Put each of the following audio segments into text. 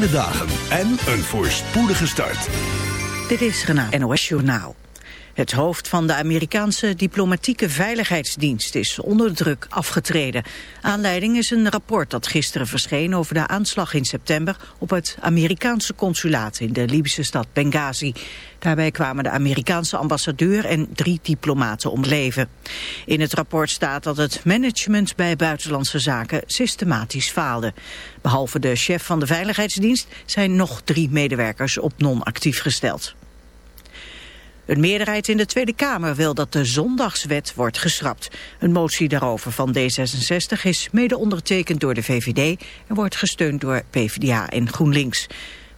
fijne dagen en een voorspoedige start. Dit is Renate NOS Journaal. Het hoofd van de Amerikaanse diplomatieke veiligheidsdienst is onder druk afgetreden. Aanleiding is een rapport dat gisteren verscheen over de aanslag in september op het Amerikaanse consulaat in de Libische stad Benghazi. Daarbij kwamen de Amerikaanse ambassadeur en drie diplomaten om leven. In het rapport staat dat het management bij buitenlandse zaken systematisch faalde. Behalve de chef van de veiligheidsdienst zijn nog drie medewerkers op non-actief gesteld. Een meerderheid in de Tweede Kamer wil dat de zondagswet wordt geschrapt. Een motie daarover van D66 is mede ondertekend door de VVD... en wordt gesteund door PvdA en GroenLinks.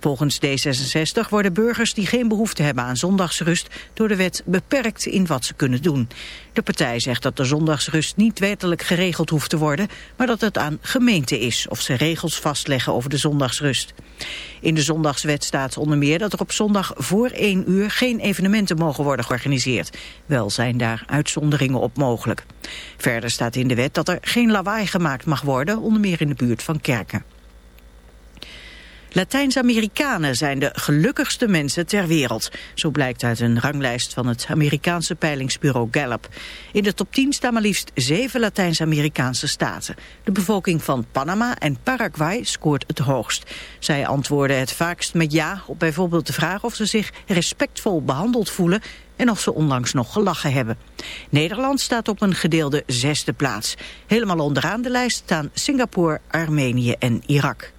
Volgens D66 worden burgers die geen behoefte hebben aan zondagsrust door de wet beperkt in wat ze kunnen doen. De partij zegt dat de zondagsrust niet wettelijk geregeld hoeft te worden, maar dat het aan gemeenten is of ze regels vastleggen over de zondagsrust. In de zondagswet staat onder meer dat er op zondag voor één uur geen evenementen mogen worden georganiseerd. Wel zijn daar uitzonderingen op mogelijk. Verder staat in de wet dat er geen lawaai gemaakt mag worden, onder meer in de buurt van kerken. Latijns-Amerikanen zijn de gelukkigste mensen ter wereld. Zo blijkt uit een ranglijst van het Amerikaanse peilingsbureau Gallup. In de top 10 staan maar liefst zeven Latijns-Amerikaanse staten. De bevolking van Panama en Paraguay scoort het hoogst. Zij antwoorden het vaakst met ja op bijvoorbeeld de vraag of ze zich respectvol behandeld voelen en of ze onlangs nog gelachen hebben. Nederland staat op een gedeelde zesde plaats. Helemaal onderaan de lijst staan Singapore, Armenië en Irak.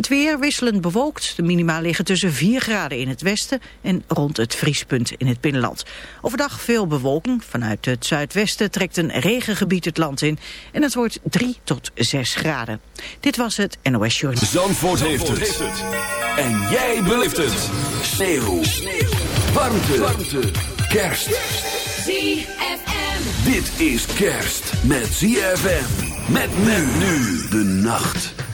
Het weer wisselend bewolkt. De minima liggen tussen 4 graden in het westen en rond het vriespunt in het binnenland. Overdag veel bewolking. Vanuit het zuidwesten trekt een regengebied het land in. En het wordt 3 tot 6 graden. Dit was het NOS Journal. Zandvoort, heeft, het. En jij beleeft het. Sneeuw. Sneeuw. Warmte. Warmte. Kerst. ZFM. Dit is kerst met ZFM. Met men nu de nacht.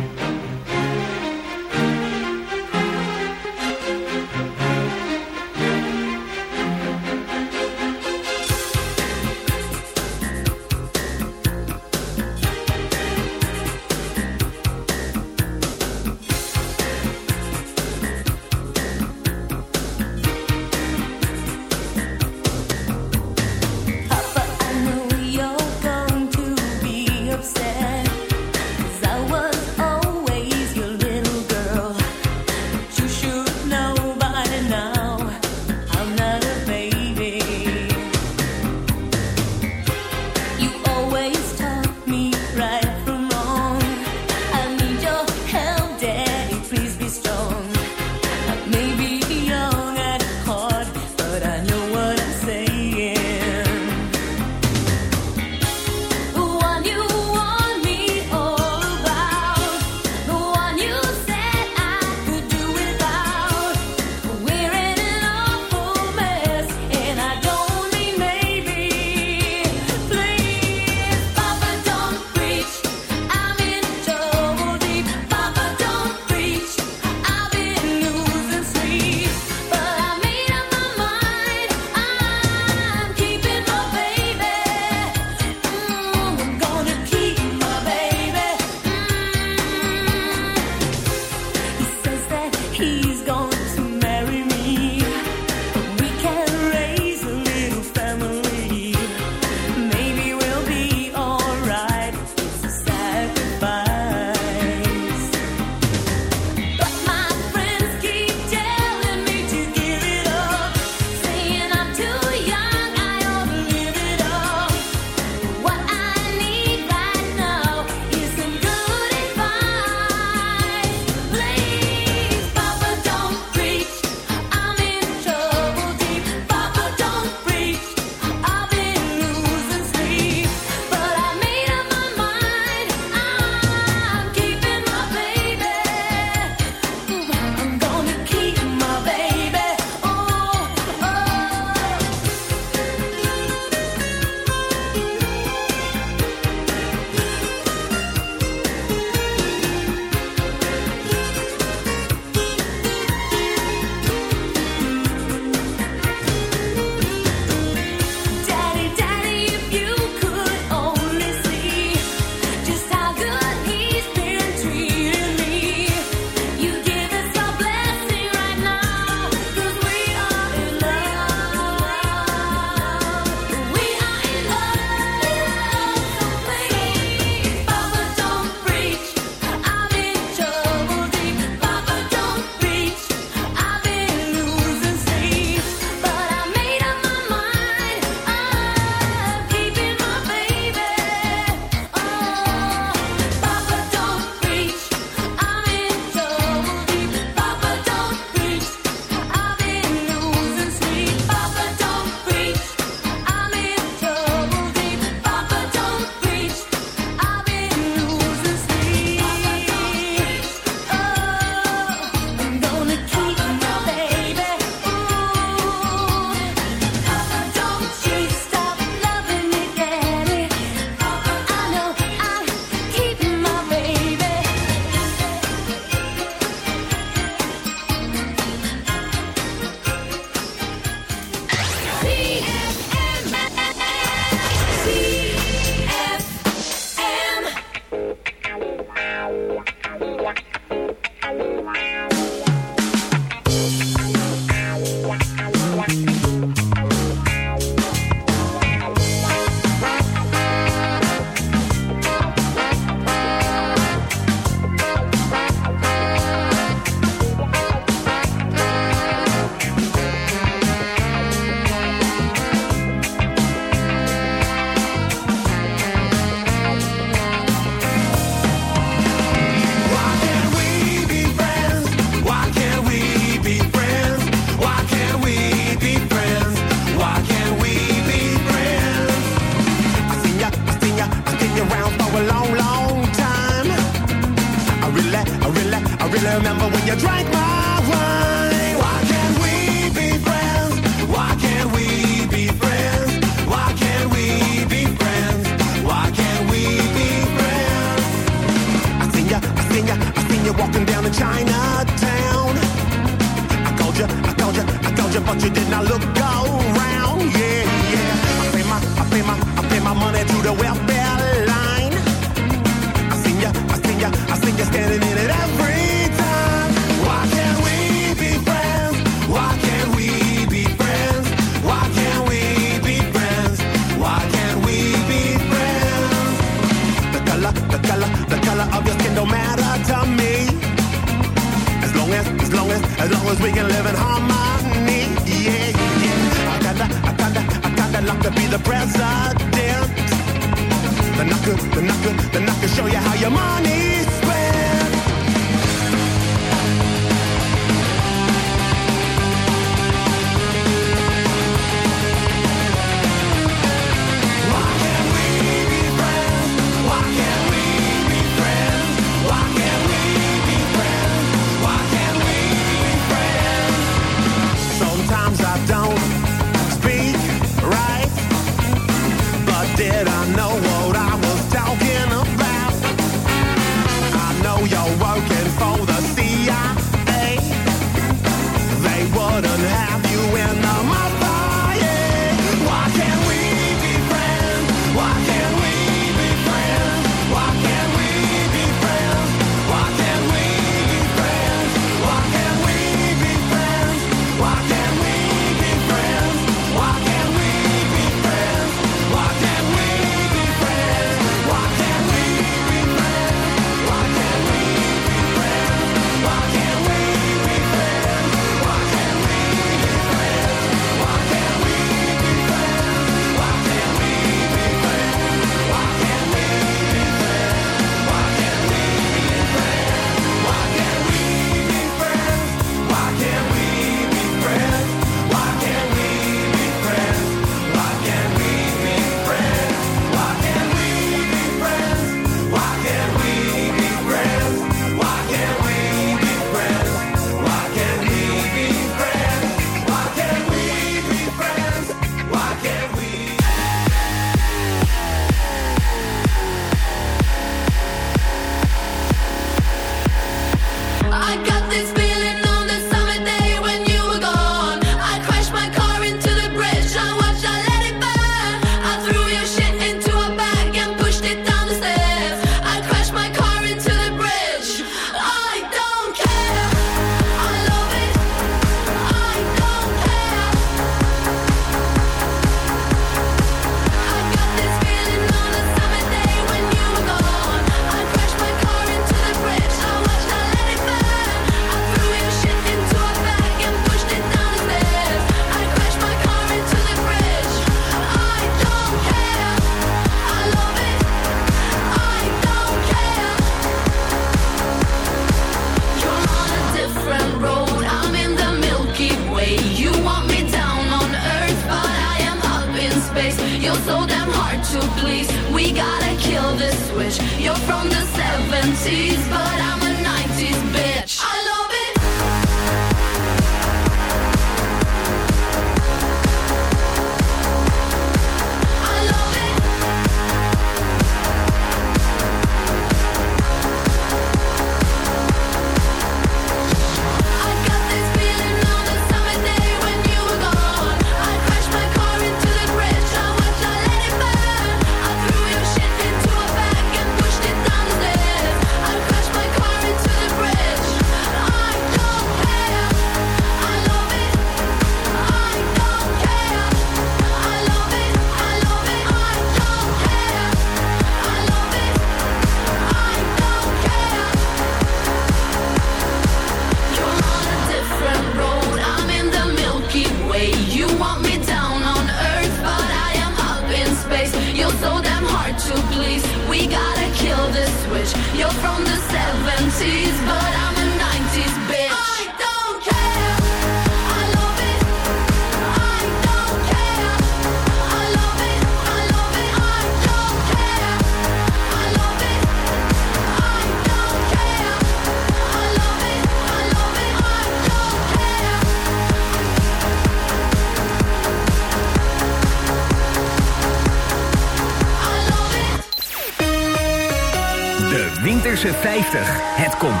Het komt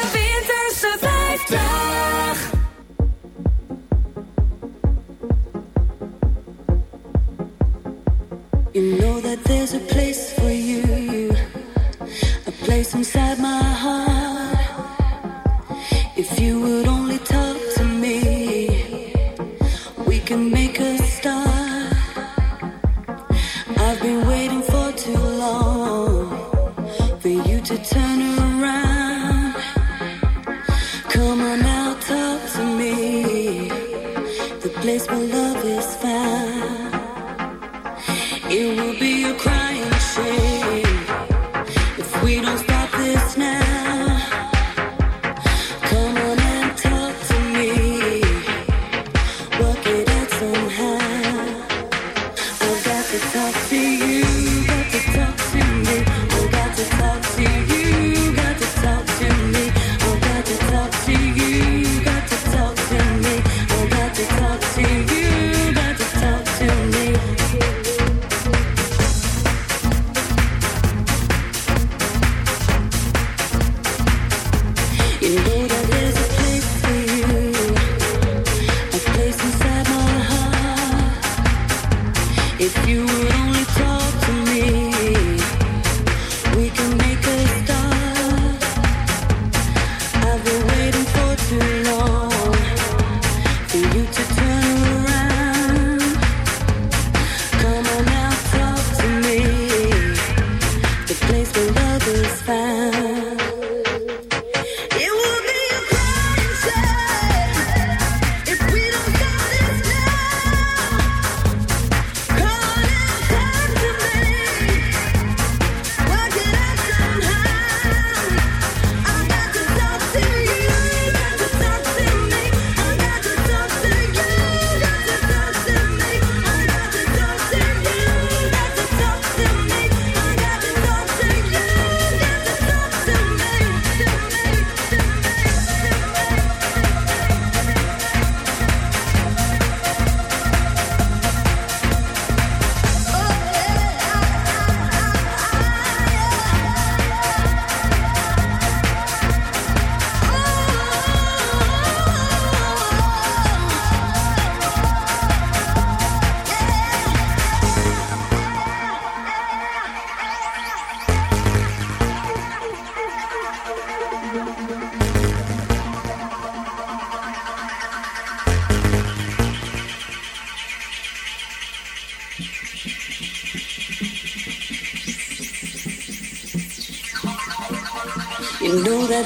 place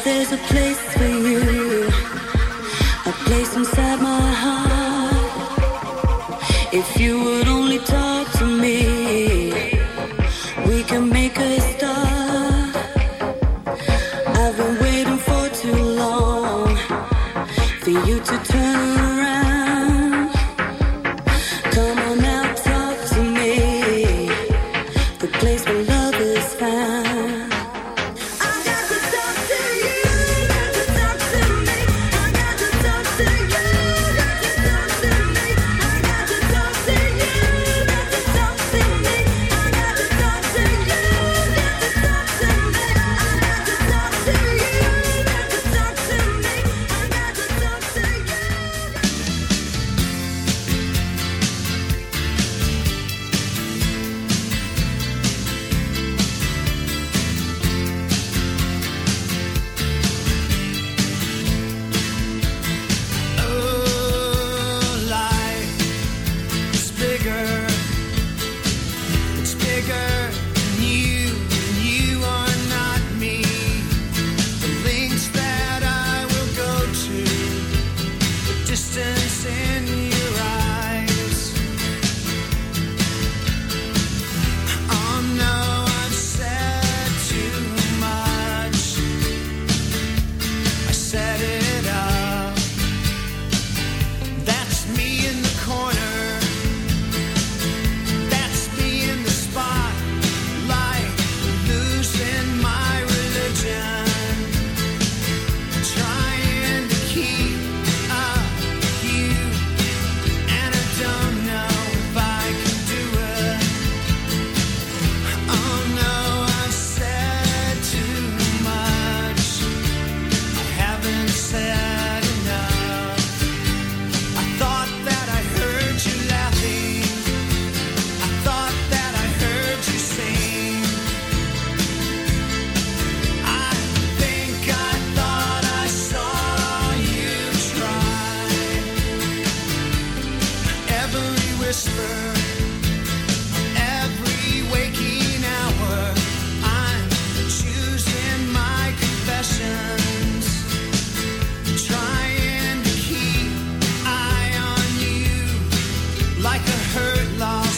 there's a place for you, a place inside. like a hurt lost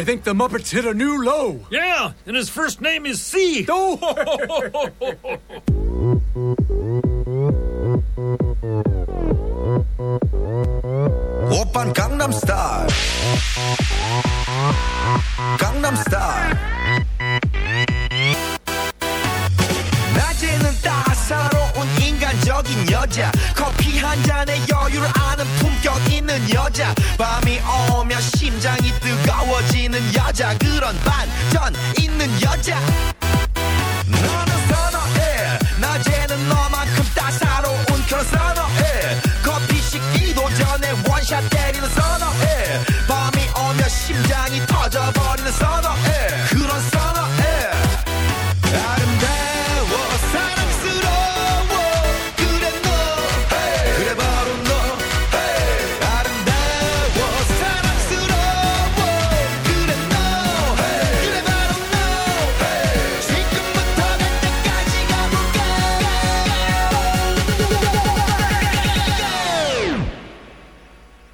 I think the Muppets hit a new low. Yeah, and his first name is C. Oh. Open Gangnam Style. Gangnam Style. 여자. 커피 한 잔에 여유를 아는 품격 있는 여자. 밤이 오면 심장이 뜨거워지는 여자. 그런 반전 있는 여자. 너는 선어해. 낮에는 너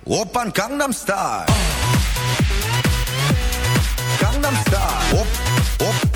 Open Gangnam Style. Gangnam Style. Op, op.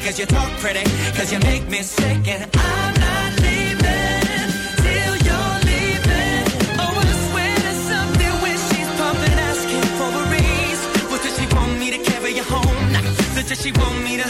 Because you talk pretty, because you make me sick, and I'm not leaving till you're leaving. Oh, I swear to something when she's pumping, asking for a raise. What does she want me to carry you home? Nah. Does she want me to?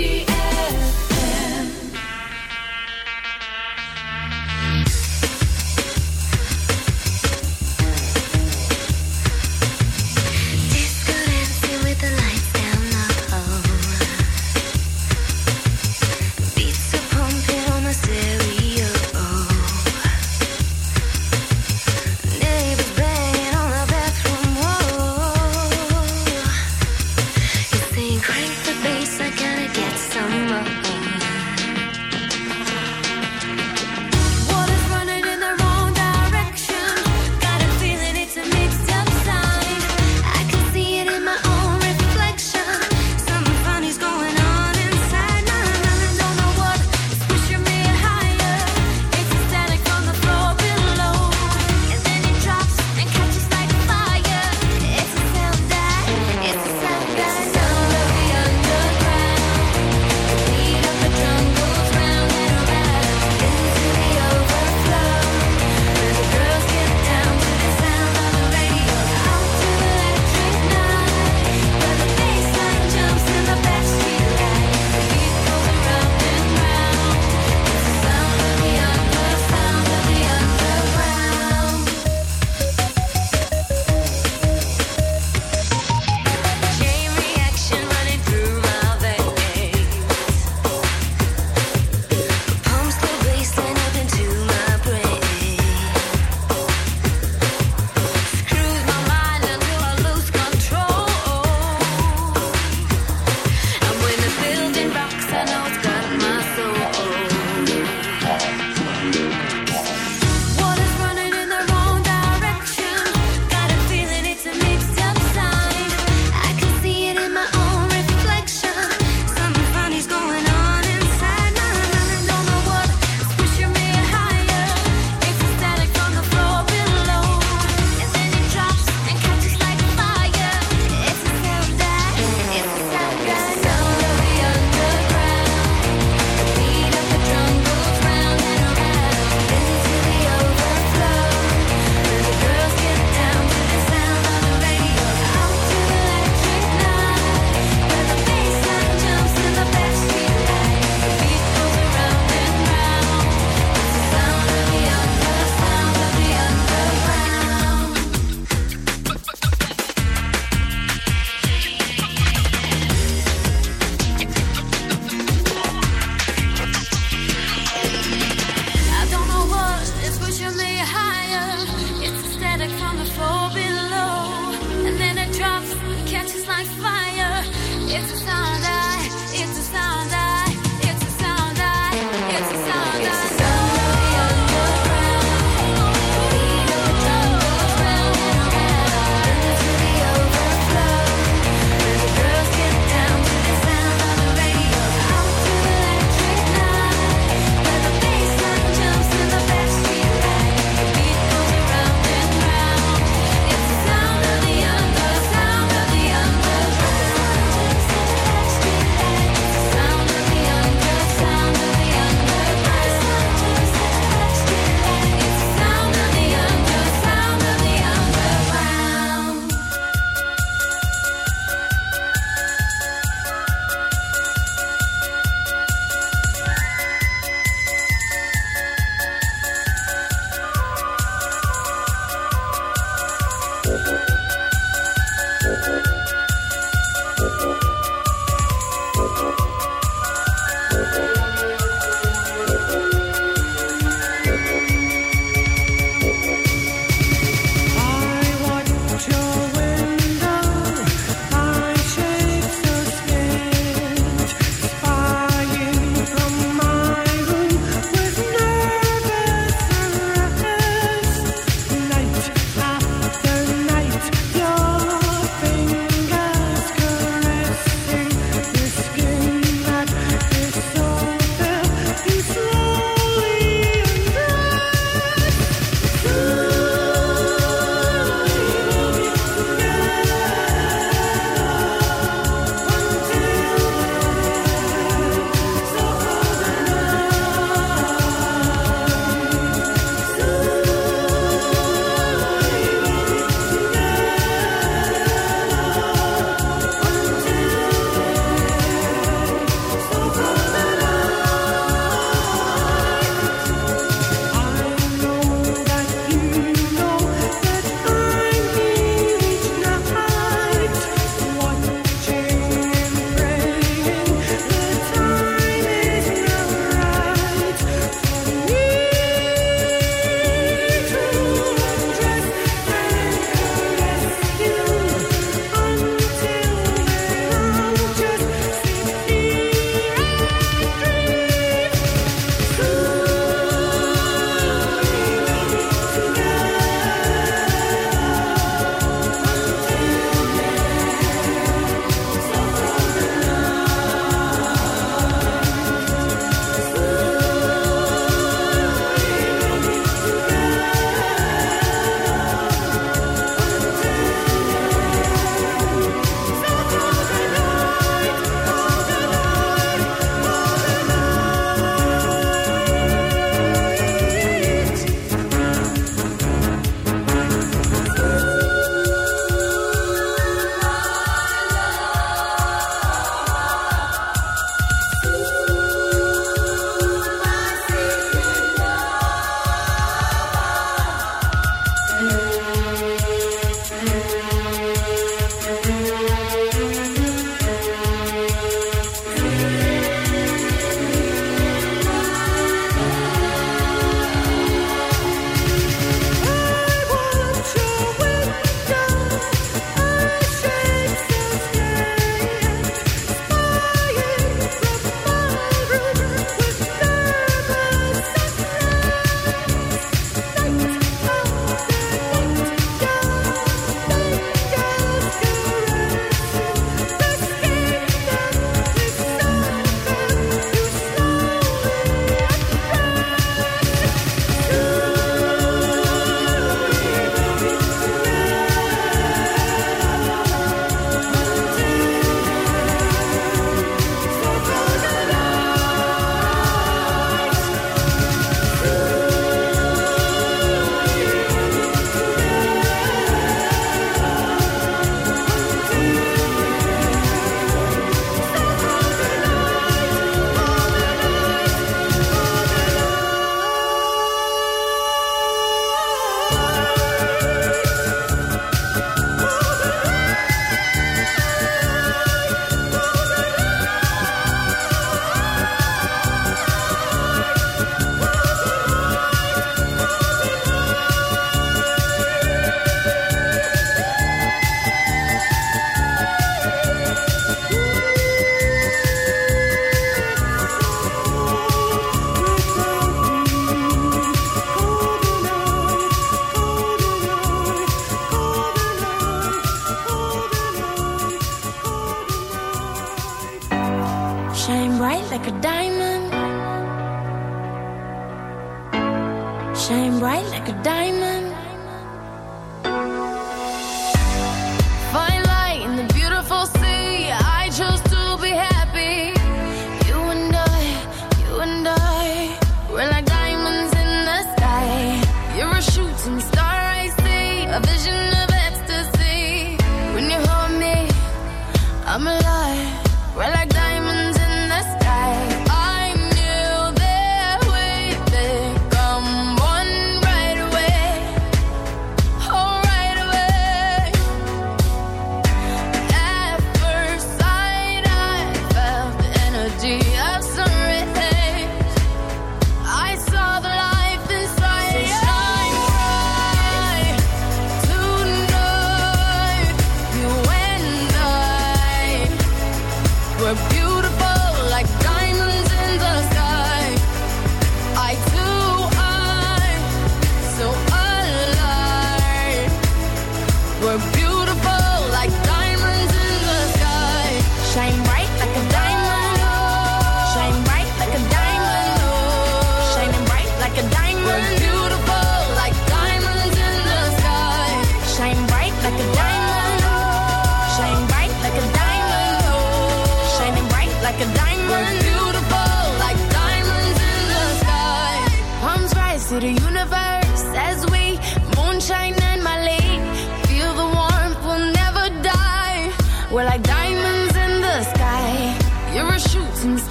Since.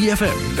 3FM.